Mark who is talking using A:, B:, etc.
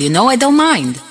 A: You know I don't mind.